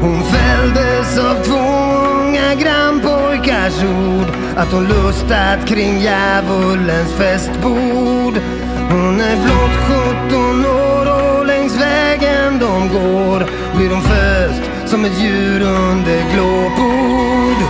Hon fälldes av två unga grannpojkars ord. Att hon lustat kring djävulens festbord. Hon är blott 17 år och längs vägen de går. Blir hon föst som ett djur under glåpord.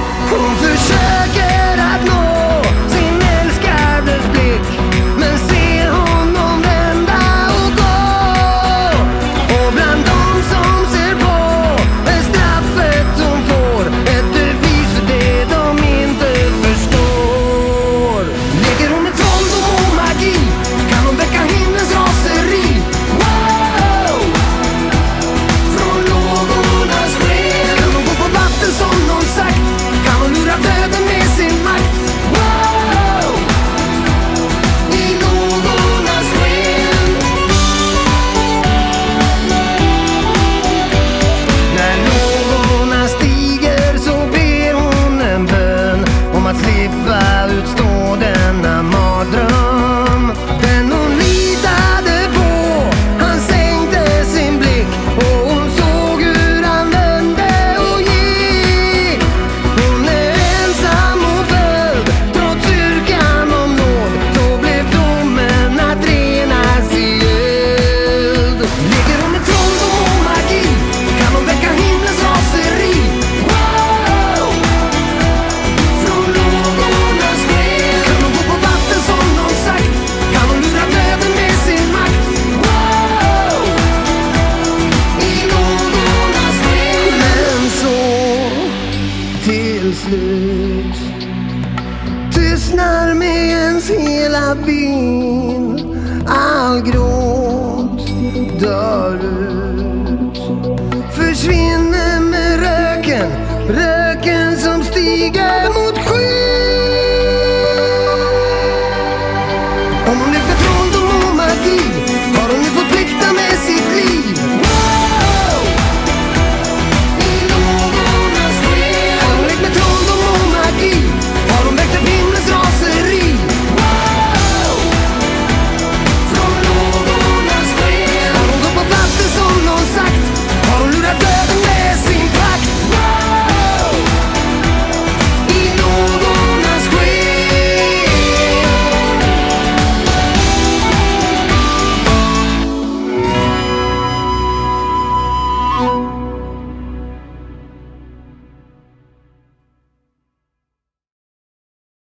till slut. Tystnar med ens hela bin. All gråt dör ut. Försvinner med röken Röken som stiger mot skyn. Om hon lyfter från och magi